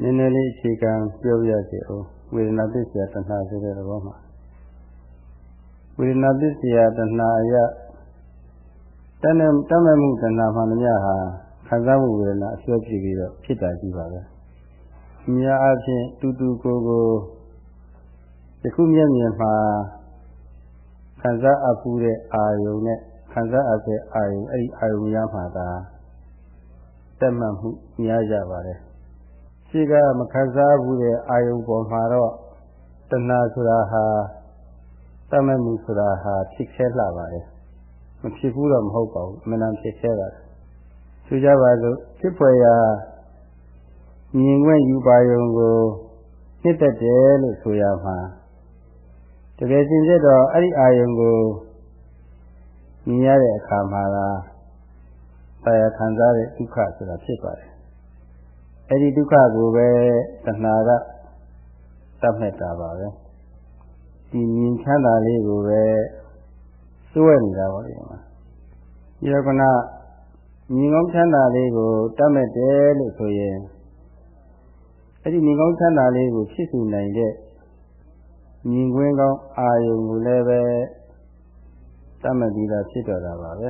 နည်းနည်းလေးအခြေခံပြောပြစီအောင်ဝေဒနာပစ္စယတဏှာဆိုတဲ့သဘောမှာဝေဒနာပစ္စယတဏှာအရတဏ္ဍတမမှုတဏှာမှမြတ်ဟာခံစားမှုဝေဒနာအစွဲဖြစ်ပြီးတော့ဖြစ်တာကြီးပါပဲ။မြတ်အဖြစ်တူတူကိုကိုယခုမျက်မြင်မှာခံစားအပ်မှုတဲ့အာယုံနဲ့ခံစားအပ်တဲ့အာယုံအဲ့ဒီအာယုံများမှာသာတက်မှတ်မှုများကြပါတယ်။ ရှိကမခံစားဘူးတဲ့အာယုံပေါ်မှာတော့တဏှာဆိုတာဟာတတ်မဲ့မှုဆိုတာဟာဖြစ်ခဲလှပါတယ်။မဖြစ်ဘူးတော့မဟုတ်ပါဘူး။အမှန်တန်ဖြစ်ခဲပါတယ်။ဆိုကြပါစို့ဖြစ်ဖွယ်ရာမြင်ခွင့်ယူပါယုံကိုနှစ်သက်တယ်လို့ဆိုရမှာတကယ်ရှင်ဖြစ်တော့အဲ့ဒီအာယုံကိုမြင်ရတဲ့အခါမှာသာတရားခံစားတဲ့ဒုက္ခဆိုတာဖြစ်ပါတယ်။ အဲ့ဒီဒုက္ခကိုပဲတဏှာကသတ်မှတ်တာပါပဲ။ဒီမြင်ချမ်းသာလေးကိုပဲစွဲနေတာပါလေ။ဒီတော့ကမြင်ကောင်းချမ်းသာလေးကိုတတ်မှတ်တယ်လို့ဆိုရင်အဲ့ဒီမြင်ကောင်းချမ်းသာလေးကိုဖြစ်စုနိုင်တဲ့မြင်ကွင်းကောင်းအာယုံကိုလည်းပဲတတ်မှတ်ပြီးသားဖြစ်တော်တာပါပဲ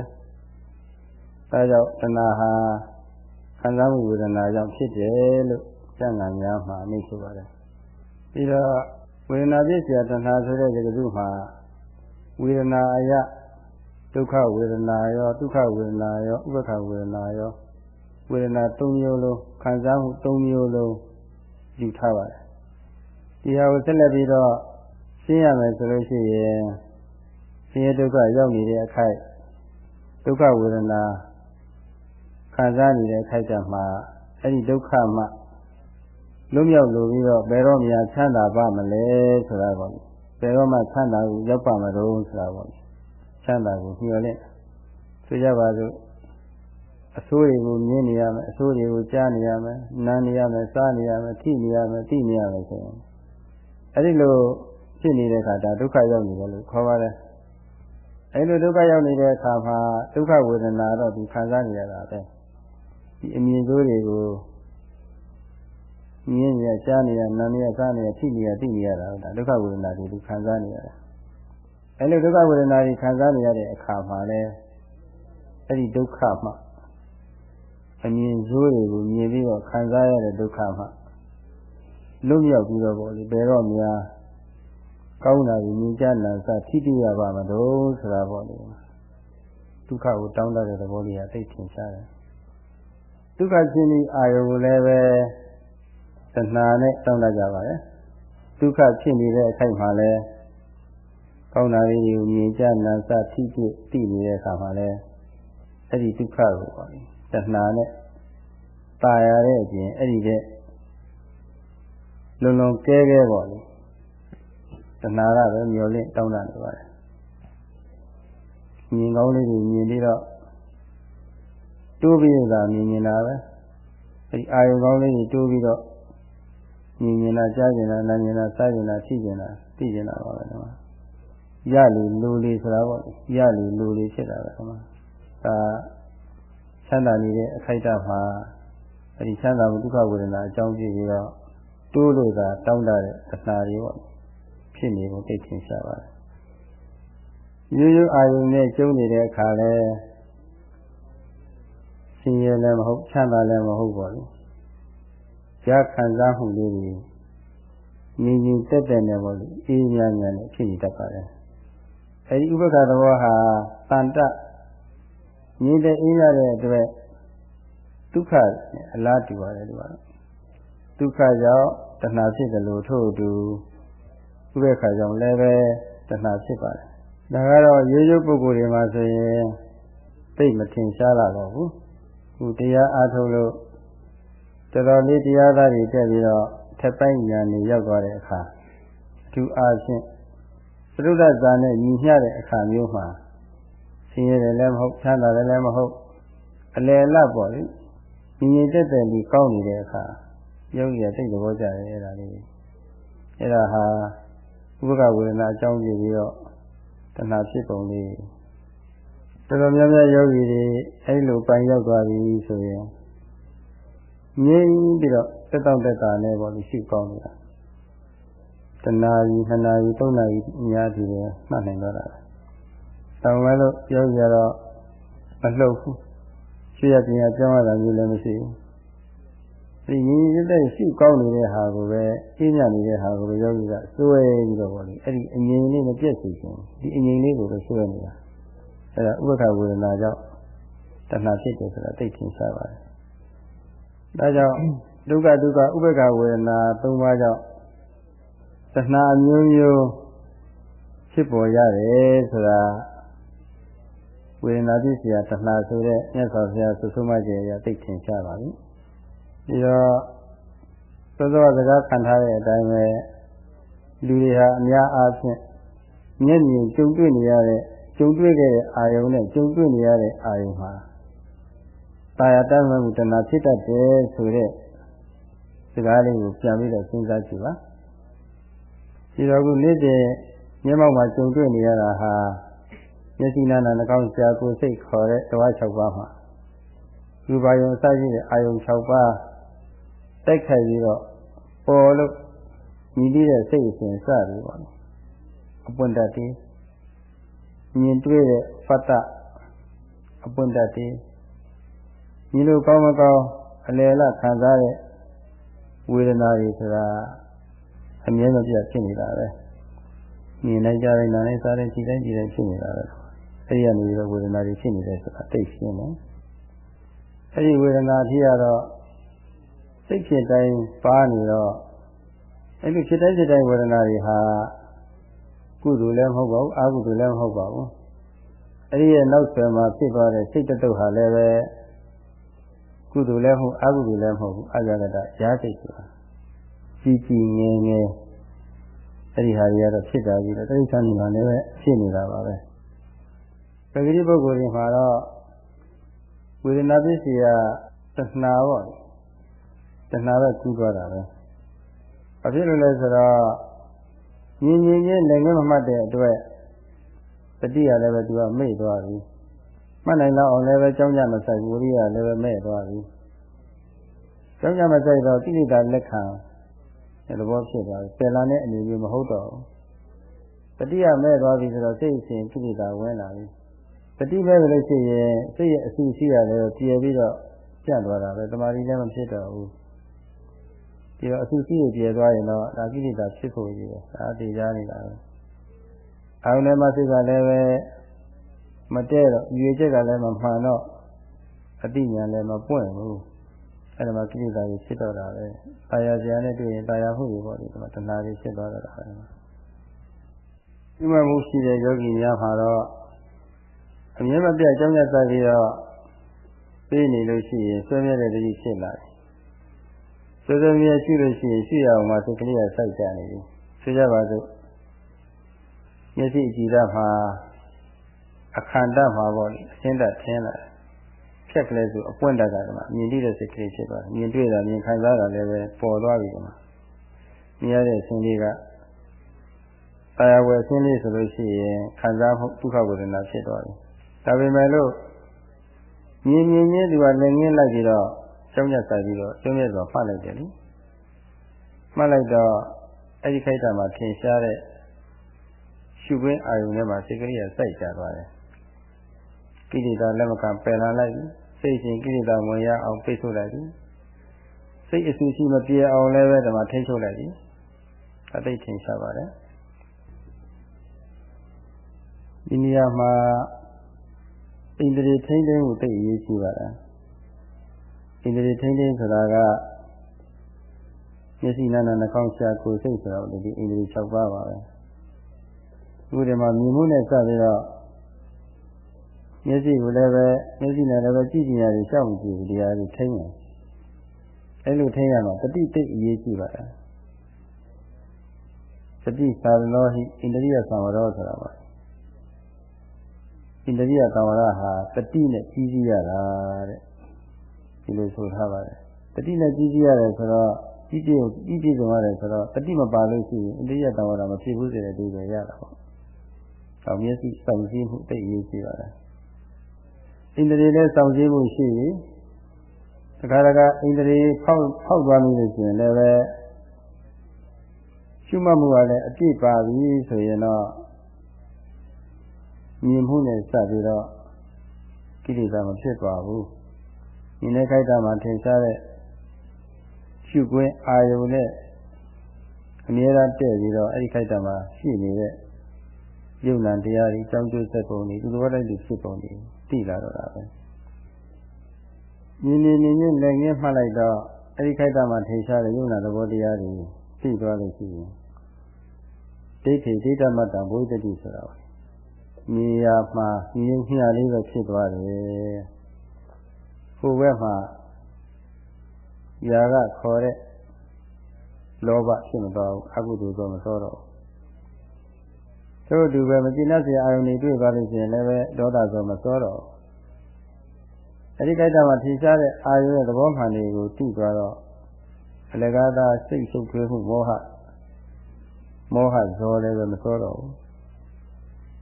ဒါကြောင့်တဏှာဟာ ခံစားမှုဝေဒနာကြောင့်ဖြစ်တယ်လို့ကျမ်းဂန်များမှာအမိဆိုပါတယ်ပြီးတော့ဝေဒနာပြည့်စရာတဏှာဆိုတဲ့ဒီကစုမှာဝေဒနာအယဒုက္ခဝေဒနာရောဒုက္ခဝေဒနာရောဥပ္ပခဝေဒနာရောဝေဒနာ၃မျိုးလုံးခံစားမှု၃မျိုးလုံးယူထားပါတယ်ဒီဟာကိုဆက်လက်ပြီးတော့ရှင်းရမယ်ဆိုလို့ရှိရင်ဆင်းရဲဒုက္ခရောက်နေတဲ့အခိုက်ဒုက္ခဝေဒနာ ခံစားနေတဲ့အခိုက်တမှာအဲ့ဒီဒုက္ခမှလွတ်မြောက်လို့ပြီးတော့ဘယ်တော့မှချမ်းသာပါမလဲဆိုတာပေါ့ဘယ်တော့မှချမ်းသာကိုရောက်ပါမလို့ဆိုတာပေါ့ချမ်းသာကိုညှော်လင့်ဆိုကြပါစို့အဆိုးတွေကိုမြင်နေရမယ်အဆိုးတွေကိုကြားနေရမယ်နားနေရမယ်စားနေရမယ်ထိနေရမယ်သိနေရမယ်ဆိုရင်အဲ့ဒီလိုဖြစ်နေတဲ့အခါဒါဒုက္ခရောက်နေတယ်လို့ခေါ်ပါတယ်အဲ့လိုဒုက္ခရောက်နေတဲ့အခါမှာဒုက္ခဝေဒနာတော့ဒီခံစားနေရတာပဲ ဒီအမြင်ဆိုးတွေကိုမြင်ရကြားနေရနားနေရစားနေရထိနေရသိနေရတာဒါဒုက္ခဝေဒနာတွေဒီခံစားနေရတာအဲ့လိုဒုက္ခဝေဒနာတွေခံစားနေရတဲ့အခါမှာလဲအဲ့ဒီဒုက္ခမှအမြင်ဆိုးတွေကိုမြင်ပြီးတော့ခံစားရတဲ့ဒုက္ခမှလွတ်မြောက်ပြီးတော့ပေါ့လေဘယ်တော့များကောင်းတာကိုမြင်ကြနာစထိတိရပါမလို့ဆိုတာပေါ့လေဒုက္ခကိုတောင်းတတဲ့သဘောလေးကသိထင်ရှားတယ် ဒုက္ခချင်းဒီအာယုကိုလည်းပဲတဏှာနဲ့တောင်းတကြပါရဲ့ဒုက္ခဖြစ်နေတဲ့အခိုက်မှာလည်းကောင်းတာလေးကိုမြင်ကြနာစထိတိသိနေတဲ့အခါမှာလည်းအဲ့ဒီဒုက္ခကိုပေါ့လေတဏှာနဲ့ตายရတဲ့အပြင်အဲ့ဒီတဲ့လုံလုံကဲကဲပေါ့လေတဏှာကပဲမျောလင့်တောင်းတနေပါတယ်မြင်ကောင်းလေးတွေမြင်ပြီးတော့ တိုးပြီးသာမြင်နေတာပဲအဲဒီအာယုံကောင်းလေးတွေတိုးပြီးတော့မြင်နေတာကြားနေတာနားနေတာစားနေတာထိနေတာသိနေတာပါပဲဒီမှာရလေလူလေးဆိုတာပေါ့ရလေလူလေးဖြစ်တာပဲဒီမှာဒါချမ်းသာနေတဲ့အခိုက်အတန့်မှာအဲဒီချမ်းသာမှုဒုက္ခဝေဒနာအကြောင်းပြပြီးတော့တိုးလို့သာတောင်းတတဲ့တဏှာတွေပေါ့ဖြစ်နေဖို့သိထင်ရှားပါတယ်ရိုးရိုးအာယုံနဲ့ကျုံနေတဲ့အခါလဲဆ င်းရဲလည်းမဟုတ်ချမ်းသာလည်းမဟုတ်ပါဘူးကြားခံစားမှုလေးတွေငြိမ်ငြိမ်တက်တက်နဲ့ပေါ့လေအေးညာညာနဲ့ဖြစ်နေတတ်ပါတယ်အဲဒီဥပက္ခသဘောဟာတန်တငြိမ်တဲ့အေးရတဲ့အတွက်ဒုက္ခအလားတူပါတယ်ဒီမှာဒုက္ခကြောင့်တဏှာဖြစ်တယ်လို့ထို့အတူဥပေက္ခကြောင့်လည်းပဲတဏှာဖြစ်ပါတယ်ဒါကတော့ရိုးရိုးပုဂ္ဂိုလ်တွေမှာဆိုရင်သိမထင်ရှားလာတော့ဘူး ခုတရားအားထုတ်လို့တော်တော်လေးတရားသားတွေတက်ပြီးတော့ထက်ပိုင်းဉာဏ်တွေရောက်သွားတဲ့အခါအထူးအားဖြင့်သရုပ်ဒဇာနဲ့ညီမျှတဲ့အခါမျိုးမှာဆင်းရဲတယ်လည်းမဟုတ်ချမ်းသာတယ်လည်းမဟုတ်အလယ်လတ်ပေါ့လေညီညီတက်တက်ပြီးကောင်းနေတဲ့အခါယောဂီကသိသဘောကျတယ်အဲ့ဒါလေးအဲ့ဒါဟာဥပကဝေဒနာအကြောင်းပြပြီးတော့တဏှာဖြစ်ပုံလေး တော်တော်များများယောဂီတွေအဲ့လိုပိုင်ရောက်သွားပြီဆိုရင်ငြိမ်ပြီးတော့တက်တောင့်တက်တာနဲ့ပေါ့လေရှိကောင်းနေတာတနာရီနှစ်နာရီသုံးနာရီအများကြီးပဲမှတ်နိုင်တော့တာ။တောင်မဲလို့ပြောကြတော့မလှုပ်ဘူး။ရှိရပြင်ရကြောင်းရတာမျိုးလည်းမရှိဘူး။ဒီညီညီတက်ရှိကောင်းနေတဲ့ဟာကိုပဲအင်းညနေတဲ့ဟာကိုပဲယောဂီကစွဲပြီးတော့ပေါ့လေအဲ့ဒီအငြိမ်လေးမပြည့်စုံဘူး။ဒီအငြိမ်လေးကိုပဲစွဲနေတာ။ အဲ့ဒါဥပ္ပခဝေဒနာကြောင့်တဏှာဖြစ်တယ်ဆိုတာသိထင်ရှားပါတယ်။ဒါကြောင့်ဒုက္ခဒုက္ခဥပ္ပခဝေဒနာ၃ပါးကြောင့်တဏှာမျိုးမျိုးဖြစ်ပေါ်ရတယ်ဆိုတာဝေဒနာသိစရာတဏှာဆိုတဲ့မြတ်စွာဘုရားသုဆုံးမကျေရသိထင်ရှားပါပြီ။ပြီးတော့သောသောစကားခံထားတဲ့အတိုင်းပဲလူတွေဟာအများအားဖြင့်မျက်မြင်ကြုံတွေ့နေရတဲ့ ကြုံတွေ့ခဲ့တဲ့အာယုံနဲ့ကြုံတွေ့နေရတဲ့အာယုံမှာတာယာတမ်းမှုတဏှာဖြစ်တတ်တယ်ဆိုတဲ့စကားလေးကိုပြန်ပြီးတော့စဉ်းစားကြည့်ပါ။ဒီတော့ခုနေ့တည်းမျက်မှောက်မှာကြုံတွေ့နေရတာဟာမျက်စိနာနာနှာခေါင်းရှားကိုယ်စိတ်ခေါ်တဲ့တဝါ6ပါးမှာရူပါယုံအစရှိတဲ့အာယုံ6ပါးတိုက်ခိုက်ပြီးတော့ပေါ်လို့ညီပြီးတဲ့စိတ်အစဉ်စပြီးပါလို့အပွင့်တတ်တယ် မြင်တွေ့တဲ့ဖတ်တအပွင့်တတ်တယ်ညီလိုကောင်းမကောင်းအလယ်လခံစားတဲ့ဝေဒနာတွေဆိုတာအမြဲမပြတ်ဖြစ်နေတာပဲမြင်နိုင်ကြတဲ့နားနဲ့စားတဲ့ခြေတိုင်းခြေတိုင်းဖြစ်နေတာပဲအဲဒီကနေပြီးတော့ဝေဒနာတွေဖြစ်နေတယ်ဆိုတာသိရှင်းတယ်အဲဒီဝေဒနာဖြစ်ရတော့စိတ်ဖြစ်တိုင်းပါနေတော့အဲဒီဖြစ်တိုင်းဖြစ်တိုင်းဝေဒနာတွေဟာ ကုသိုလ်လည်းမဟုတ်ပါဘူးအကုသိုလ်လည်းမဟုတ်ပါဘူးအဲဒီရဲ့နောက်ဆွဲမှာဖြစ်သွားတဲ့စိတ်တတုဟာလည်းပဲကုသိုလ်လည်းမဟုတ်အကုသိုလ်လည်းမဟုတ်ဘူးအကြကတရာစိတ်ဆိုတာကြီးကြီးငယ်ငယ်အဲ့ဒီဟာတွေကတော့ဖြစ်တာကြီးတယ်တိရစ္ဆာန်တွေမှာလည်းဖြစ်နေတာပါပဲပဂတိပုဂ္ဂိုလ်တွေမှာတော့ဝေဒနာပစ္စည်းကတဏှာပေါ့တဏှာပဲကူးသွားတာပဲဘာဖြစ်လို့လဲဆိုတော့ မြင်မြင်ချင်းလည်းငမမှတ်တဲ့အတွက်တတိယလည်းပဲသူကမေ့သွားပြီမှတ်နိုင်တော့အောင်လည်းပဲကြောင်းကြမဆိုင်ဘူးဝိရိယလည်းပဲမဲ့သွားပြီကြောင်းကြမဆိုင်တော့ကိလေသာလက်ခံဒီသဘောဖြစ်သွားပြီပယ်လာတဲ့အနေမျိုးမဟုတ်တော့ဘူးတတိယမဲ့သွားပြီဆိုတော့စိတ်အစဉ်ကိလေသာဝင်လာပြီတတိမဲ့လို့ရှိရင်စိတ်ရဲ့အဆူရှိရတယ်ပြေပြီးတော့ပြတ်သွားတာပဲတမာရီလည်းမဖြစ်တော့ဘူး ဒီတော့အဆူရှိရပြေသွားရင်တော့ဒါကိလေသာဖြစ်ဖို့ကြီးတယ်ဒါတည်ကြနေတာပဲအာရုံထဲမှာစိတ်ကလည်းပဲမတဲတော့ရွေချက်ကလည်းမမှန်တော့အတိညာလည်းမပွင့်ဘူးအဲ့ဒါမှကိလေသာတွေဖြစ်တော့တာပဲ။တာယာစရာနဲ့တွေ့ရင်တာယာမှုတွေပေါ့ဒီမှာတဏှာတွေဖြစ်သွားတော့တာပဲ။ဒီမှာမှုရှိတဲ့ယောဂီများမှာတော့အမြဲမပြတ်ကြောင်းရသက်ပြီးတော့ပြီးနေလို့ရှိရင်ဆွေးမြဲတဲ့တတိဖြစ်လာတယ်။ ဆွေးဆွေးမြဲရှိလို့ရှိရင်ရှိရအောင်မှစိတ်ကလေးကစိုက်ကြနေပြီ။ဆွေးကြပါစို့မျက်စိအကြည့်ဓာတ်မှာအခန္ဓာမှာပေါ့လေအရှင်းတတ်ထင်းလာတယ်ဖြက်ကလေးဆိုအပွင့်တတ်တာကမှမြင်တွေ့တဲ့စိတ်ကလေးဖြစ်သွားတယ်မြင်တွေ့တာမြင်ခံစားတာလည်းပဲပေါ်သွားပြီကမှမြင်ရတဲ့အခြင်းလေးကတရားဝယ်အခြင်းလေးဆိုလို့ရှိရင်ခံစားမှုဒုက္ခဝေဒနာဖြစ်သွားတယ်ဒါပေမဲ့လို့မြင်မြင်ချင်းသူကလည်းငင်းလိုက်ပြီးတော့ ကျောင်းညက်ဆိုင်ပြီးတော့ကျုံးရဆိုဖတ်လိုက်တယ်လေမှတ်လိုက်တော့အဲ့ဒီခိုက်တာမှာထင်ရှားတဲ့ရှုခွင်းအာယုန်ထဲမှာစိတ်ကလေးကစိုက်ကြသွားတယ်ကိလေသာလက်မခံပယ်လာလိုက်စိတ်ရှင်ကိလေသာဝင်ရအောင်ပိတ်ဆို့လိုက်ပြီစိတ်အဆူရှိမပြေအောင်လည်းပဲဒီမှာထိတ်ထုတ်လိုက်ပြီအသိထင်ရှားပါတယ်ဒီနေရာမှာဣန္ဒြေထိမ့်သိမ်းမှုသိအရေးကြီးပါတယ် ဣန္ဒြေထိမ့်သိမ်းဆိုတာကမျက်စိနာနာနှာခေါင်းရှာကိုယ်စိတ်ဆိုတော့ဒီဣန္ဒြေ6ပါးပါပဲဒီထဲမှာမြင်မှုနဲ့စပြီးတော့မျက်စိကိုလည်းပဲမျက်စိနဲ့လည်းပဲကြည့်ကြည့်ရတယ်ရှောက်မကြည့်ဘူးတရားကြီးထိမ့်တယ်အဲ့လိုထိမ့်ရမှာတတိတိတ်အရေးကြီးပါလားတတိသာလောဟိဣန္ဒြိယသံဝရောဆိုတာပါဣန္ဒြိယသံဝရဟာတတိနဲ့ကြီးကြီးရတာတဲ့ ဒီလိုဆိုထားပါတယ်တတိနဲ့ကြီးကြီးရတယ်ဆိုတော့ကြီးကြီးကိုကြီးကြီးဆုံးရတယ်ဆိုတော့တတိမပါလို့ရှိရင်ဣန္ဒြိယသံဝရမဖြစ်ဘူးဆိုတဲ့အဓိပ္ပာယ်ရတာပေါ့။အောင်မျက်စိစောင့်ကြည့်မှုတိတ်အရေးကြီးပါလား။ဣန္ဒြေနဲ့စောင့်ကြည့်မှုရှိရင်တခါတခါအိန္ဒြေဖောက်ဖောက်သွားပြီလို့ရှိရင်လည်းပဲရှုမှတ်မှုကလည်းအပြည့်ပါပြီဆိုရင်တော့မြင်မှုနဲ့စပြီးတော့ကိလေသာမဖြစ်ပါဘူး ဒီနေ့ခိုက်တာမှာထင်ရှားတဲ့ရှုခွင့်အာယုန်နဲ့အမြဲတမ်းတည့်ပြီးတော့အဲ့ဒီခိုက်တာမှာရှိနေတဲ့ယုံ nant တရားတွေကြောင်းကျိုးဆက်ပုံတွေသူတော်တိုင်းတွေဖြစ်ပုံတွေသိလာတော့တာပဲညီညီညီညီလည်းငင်းမှတ်လိုက်တော့အဲ့ဒီခိုက်တာမှာထင်ရှားတဲ့ယုံ nant သဘောတရားတွေသိသွားလို့ရှိရင်ဒိဋ္ဌိဒိဋ္ဌမတ္တဘုဒ္ဓတိဆိုတာပါမြေယာမှာမြင်းမြလေးပဲဖြစ်သွားတယ် ဟိုဘက်မှာယာကခေါ်တဲ့လောဘဖြစ်မသွားဘူးအကုသိုလ်တော့မစောတော့သို့တူပဲမကျင်တတ်စရာအာယုန်တွေတွေ့ပါလို့ရှိရင်လည်းပဲဒေါသဆိုမစောတော့အဲဒီကိစ္စမှာထင်ရှားတဲ့အာယုန်ရဲ့သဘောမှန်တွေကိုသိသွားတော့အလကားသာစိတ်ရှုပ်ထွေးမှုမောဟမောဟဇောလည်းပဲမစောတော့ဘူး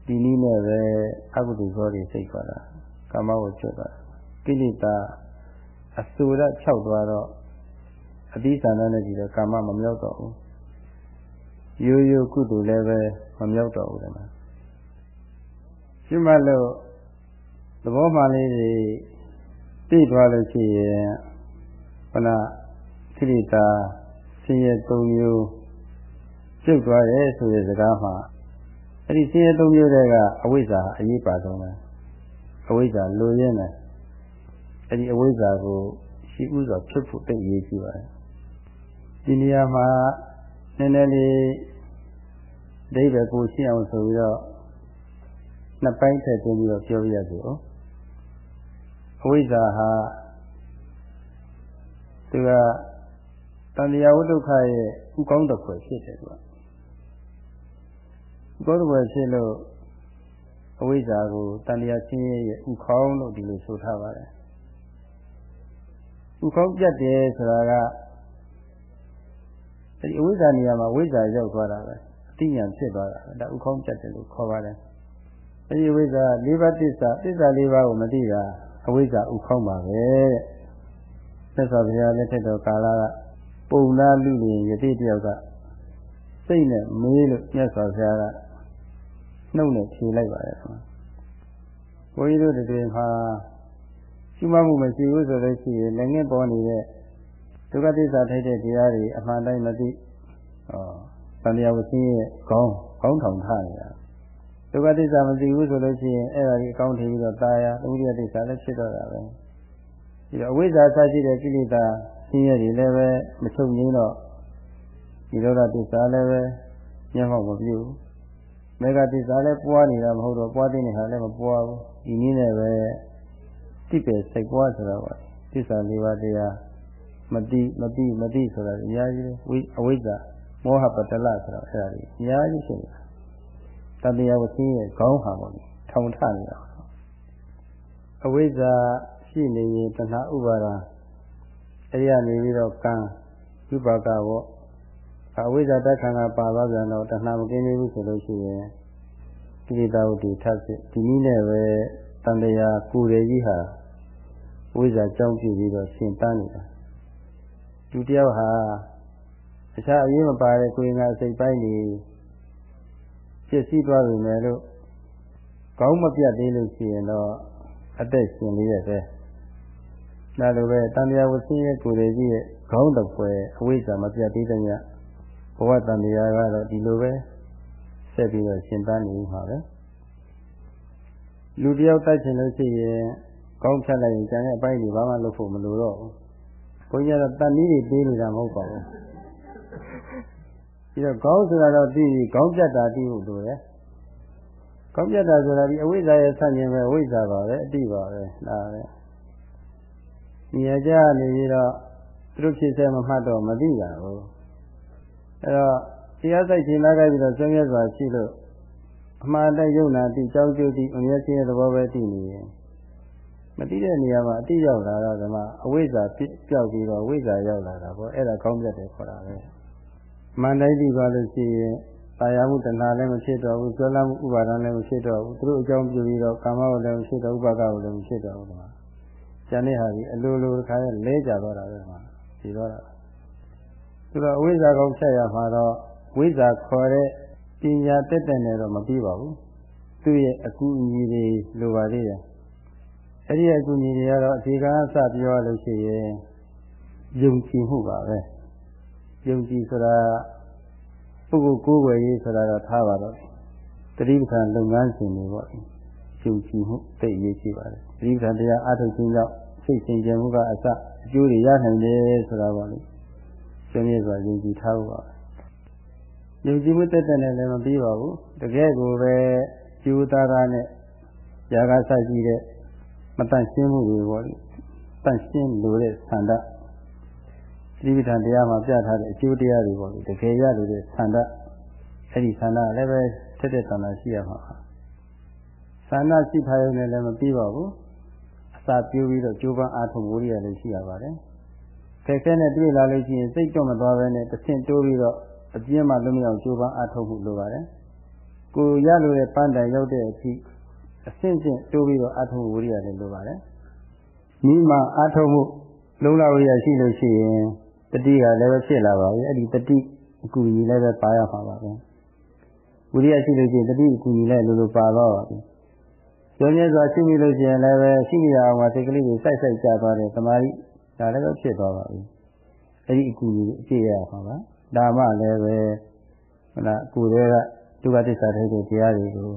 ဒီနည်းနဲ့ပဲအကုသိုလ်ဇောတွေစိတ်သွားတာကာမကိုကျွတ်သွား ကိလေသာအဆူရ၆သွားတော့အတိသန္တနဲ့ကြည့်တော့ကာမမမြောက်တော့ဘူးရိုးရိုးကုသိုလ်လည်းပဲမမြောက်တော့ဘူးတဲ့မှာရှိမှလို့သဘောမှန်လေးတွေသိသွားလို့ရှိရင်ခဏခိရိတာဆင်းရဲ၃မျိုးကျုပ်သွားတယ်ဆိုတဲ့စကားမှာအဲ့ဒီဆင်းရဲ၃မျိုးတွေကအဝိဇ္ဇာအရေးပါဆုံးပဲအဝိဇ္ဇာလိုရင်းတယ် အဲ့ဒီအဝိဇ္ဇာကိုရှိဥစွာဖြစ်ဖို့တိတ်ရေးကြည့်ပါတယ်ဒီနေရာမှာနည်းနည်းလေးဒိဗ္ဗေကိုရှင်းအောင်ဆိုပြီးတော့နှစ်ပိုင်းထည့်သွင်းပြီးတော့ပြောပြရစီ哦အဝိဇ္ဇာဟာသူကတန်တရားဝိဒုက္ခရဲ့ဥကောင်းတစ်ခွေဖြစ်တယ်သူကဥကောင်းတစ်ခွေဖြစ်လို့အဝိဇ္ဇာကိုတန်တရားချင်းရဲ့ဥခေါင်းလို့ဒီလိုဆိုထားပါတယ် ဥခေါင်းပြတ်တယ်ဆိုတာကအဲဒီအဝိဇ္ဇာနေရာမှာဝိဇ္ဇာရောက်သွားတာပဲအတိညာဖြစ်သွားတာဒါဥခေါင်းပြတ်တယ်လို့ခေါ်ပါတယ်အဲဒီဝိဇ္ဇာ၄ပါးသစ္စာသစ္စာ၄ပါးကိုမသိတာအဝိဇ္ဇာဥခေါင်းပါပဲတဲ့သက်စွာဘုရားလက်ထက်တော်ကာလကပုံနာလူလင်ယတိတယောက်ကစိတ်နဲ့မေးလို့မြတ်စွာဘုရားကနှုတ်နဲ့ဖြေလိုက်ပါတယ်ဘုန်းကြီးတို့တွေမှာ ရှိမှမှုမရှိဘူးဆိုလို့ရှိရင်လည်းငင်းပေါ်နေတဲ့ဒုက္ခသစ္စာထိုက်တဲ့တရားတွေအမှန်တိုင်းမသိဟောတန်တရားဝစီရဲ့ခေါင်းခေါင်းထောင်ထားနေတာဒုက္ခသစ္စာမသိဘူးဆိုလို့ရှိရင်အဲ့ဒါကြီးအကောင်းထည်ပြီးတော့ตายရဥဒိယသစ္စာလည်းဖြစ်တော့တာပဲဒီတော့အဝိဇ္ဇာစရှိတဲ့ကိလေသာဆင်းရဲတွေလည်းပဲမချုပ်ငိမ့်တော့ဒီလောကသစ္စာလည်းပဲမျက်မှောက်မပြုဘူးမေဃသစ္စာလည်းပွားနေတာမဟုတ်တော့ပွားတဲ့နေဟာလည်းမပွားဘူးဒီနည်းနဲ့ပဲ တိပဲစိတ်ပွားဆိုတော့သစ္စာလေးပါးတရားမတိမတိမတိဆိုတာအများကြီးဝိအဝိဇ္ဇာမောဟပတ္တလဆိုတော့အဲ့ဒါကြီးအများကြီးရှိနေတာတတရားဝသိရဲ့ခေါင်းဟာပေါ့ထောင်ထနေတာအဝိဇ္ဇာရှိနေရင်တဏှာဥပါဒာအဲ့ဒီကနေပြီးတော့ကံဝိပါကဘောအဝိဇ္ဇာတက်ခံကပါသွားပြန်တော့တဏှာမကင်းသေးဘူးဆိုလို့ရှိရင်ကိလေသာဝတ္တိထပ်ဖြစ်ဒီနည်းနဲ့ပဲ တန်တရားကိုယ်ရည်ကြီးဟာဝိဇ္ဇာကြောင်းပြပြီးတော့ရှင်တန်းနေတာလူတယောက်ဟာအခြားအရေးမပါတဲ့ကိုယ်ငါစိတ်ပိုင်းတွေဖြစ်စည်းသွားပြီမယ်လို့ကောင်းမပြတ်သေးလို့ရှိရင်တော့အသက်ရှင်လေးရဲ့ပဲဒါလိုပဲတန်တရားဝစီရဲ့ကိုယ်ရည်ကြီးရဲ့ခေါင်းတစ်ပွဲအဝိဇ္ဇာမပြတ်သေးတဲ့ညဘဝတန်တရားကတော့ဒီလိုပဲဆက်ပြီးတော့ရှင်တန်းနေမှာပဲ လူတယောက်တိုက်ချင်လို့ရှိရင်ကောင်းဖြတ်လိုက်ရင်ကျန်တဲ့အပိုင်းတွေဘာမှလုပ်ဖို့မလိုတော့ဘူး။ဘုန်းကြီးကတော့တန်နည်းတွေပေးနေတာမဟုတ်ပါဘူး။ပြီးတော့ကောင်းဆိုတာတော့သိပြီကောင်းပြတ်တာသိဖို့လိုတယ်။ကောင်းပြတ်တာဆိုတာဒီအဝိဇ္ဇာရဲ့ဆန့်ကျင်ပဲအဝိဇ္ဇာပါပဲအတိပါပဲဒါပဲ။ဉာဏ်ကြနေပြီးတော့သူတို့ဖြစ်စေမမှတ်တော့မသိတာဘူး။အဲတော့တရားစိတ်ရှင်လာခဲ့ပြီးတော့ဆွေးမြဲစွာရှိလို့ အမှားတယုံနာတိကြောင်းကျိုးတိအမျက်ချင်းရဲ့သဘောပဲသိနေရင်မသိတဲ့နေရာမှာအတိရောက်လာတော့ဒီမှာအဝိဇ္ဇာပြောက်ပြီးတော့ဝိဇ္ဇာရောက်လာတာပေါ့အဲ့ဒါကောင်းပြတ်တယ်ခေါ်တာပဲမန္တိုင်းပြီးပါလို့ရှိရင်တာယာမှုတဏှာလည်းမဖြစ်တော့ဘူးကျွမ်းလာမှုဥပါဒဏ်လည်းမဖြစ်တော့ဘူးသူတို့အကြောင်းပြုပြီးတော့ကာမဝလည်းမဖြစ်တော့ဥပါကဝလည်းမဖြစ်တော့ဘူးဒီမှာကျန်တဲ့ဟာဒီအလိုလိုတစ်ခါလဲကြသွားတာပဲမှာဒီတော့သူတော့အဝိဇ္ဇာကောင်ချက်ရမှာတော့ဝိဇ္ဇာခေါ်တဲ့ပ ညာတက်တဲ့နဲ့တော့မပြီးပါဘူးသူ့ရဲ့အကူအညီတွေလိုပါသေးတယ်အဲ့ဒီအကူအညီတွေကတော့အခြေခံအစပြောလို့ရှိရင်ယုံကြည်မှုပါပဲယုံကြည်ဆိုတာပုဂ္ဂိုလ်ကိုယ်ွယ်ရေးဆိုတာတော့ထားပါတော့တတိပဌာန်လုပ်ငန်းရှင်တွေပေါ့ယုံကြည်မှုသိအရေးကြီးပါတယ်တတိပဌာန်တရားအထုတ်ခြင်းကြောင့်စိတ်ရှင်ကြမှုကအစအကျိုးတွေရနိုင်တယ်ဆိုတာပေါ့လေရှင်းရစွာယုံကြည်ထားဖို့ပါ ယုံကြည်မှုတက်တဲ့နဲ့လည်းမပြီးပါဘူးတကယ်ကိုပဲကျူသားသားနဲ့ຢာကစကြည့်တဲ့မတန့်ရှင်းမှုတွေပေါ့လေတန့်ရှင်းလို့တဲ့ဆန္ဒသတိပဋ္ဌာန်တရားမှာပြထားတဲ့အကျိုးတရားတွေပေါ့လေတကယ်ရလို့တဲ့ဆန္ဒအဲ့ဒီဆန္ဒလည်းပဲထက်တဲ့ဆန္ဒရှိရမှာပါဆန္ဒရှိထားရုံနဲ့လည်းမပြီးပါဘူးအစာပြိုးပြီးတော့ကြိုးပမ်းအားထုတ်ဝိရိယလည်းရှိရပါတယ်ခက်ခဲနဲ့တွေ့လာလို့ရှိရင်စိတ်တော့မသွားဘဲနဲ့တစ်ဆင့်တိုးပြီးတော့ အပြင်းမှလွတ်မြောက်ကြိုးပမ်းအားထုတ်မှုလိုပါတယ်ကိုရလို့တဲ့ပန်းတိုင်ရောက်တဲ့အထိအဆင့်ချင်းတိုးပြီးတော့အားထုတ်ဝိရိယလည်းလိုပါတယ်မိမှအားထုတ်မှုလုံလဝိရိယရှိလို့ရှိရင်တတိကလည်းပဲဖြစ်လာပါပြီအဲ့ဒီတတိအကူကြီးလည်းပဲပါရမှာပါပဲဝိရိယရှိလို့ရှိရင်တတိအကူကြီးလည်းလိုလိုပါတော့ပါပြီကျောင်းကျစွာရှိပြီလို့ရှိရင်လည်းပဲရှိနေရအောင်စိတ်ကလေးတွေစိုက်စိုက်ကြသွားတယ်တမာရီဒါလည်းပဲဖြစ်သွားပါပြီအဲ့ဒီအကူကြီးအပြည့်ရမှာပါ ဒါမှလည်းပဲဟလာကိုယ်တွေကဒုက္ခသစ္စာထိုက်တဲ့တရားတွေကို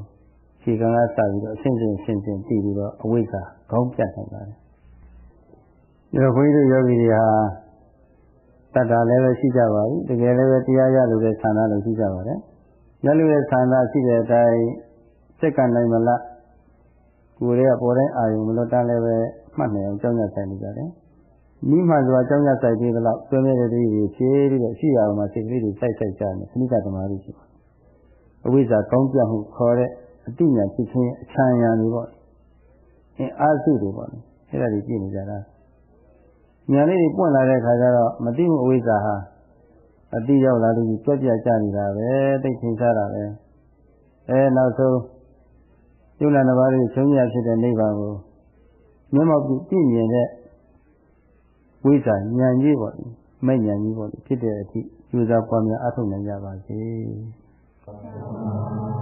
ခြေကံကစပြီးတော့အရှင်းရှင်းရှင်းရှင်းသိပြီးတော့အဝိဇ္ဇာခေါင်းပြတ်နိုင်ပါတယ်။ဒါခွေးတို့ယောဂီတွေဟာတတ္တာလည်းပဲရှိကြပါဘူး။တကယ်လည်းပဲတရားရလို့တဲ့ဆန္ဒလည်းရှိကြပါတယ်။ရလို့တဲ့ဆန္ဒရှိတဲ့အတိုင်းစက်ကနိုင်မလားကိုယ်တွေကပေါ်တိုင်းအာယုံမလွတ်တမ်းလည်းပဲမှတ်နိုင်အောင်ကြောင်းရဆိုင်နေကြတယ်။ မိမှန်စွာကြောင်းရဆိုင်ပြီးတော့ဆွေးနွေးတဲ့ဒီဖြည်းပြီးတော့ရှိရအောင်မှာစိတ်ကလေးတွေစိုက်စိုက်ကြတယ်ခဏကသမားကြီးရှိပါတယ်။အဝိဇ္ဇာကောင်းပြမှုခေါ်တဲ့အတိညာဖြစ်ခြင်းအချမ်းရံတွေပေါ့။အင်းအာစုတွေပေါ့။အဲ့ဒါတွေကြည့်နေကြတာ။ညာလေးတွေပွင့်လာတဲ့ခါကျတော့မတိမှုအဝိဇ္ဇာဟာအတိရောက်လာလို့ကြွက်ပြကြနေတာပဲသိထင်ရှားတာပဲ။အဲနောက်ဆုံးယုံနာနှစ်ပါးလေးချုပ်ညဖြစ်တဲ့နိဗ္ဗာန်ကိုမျက်မှောက်ပြုပြည့်မြင်တဲ့ ဝိဇ္ဇာဉာဏ်ကြီးပေါ့မဲ့ဉာဏ်ကြီးပေါ့ဖြစ်တဲ့အထိကျူးစားပွားများအထောက်နိုင်ကြပါစေ။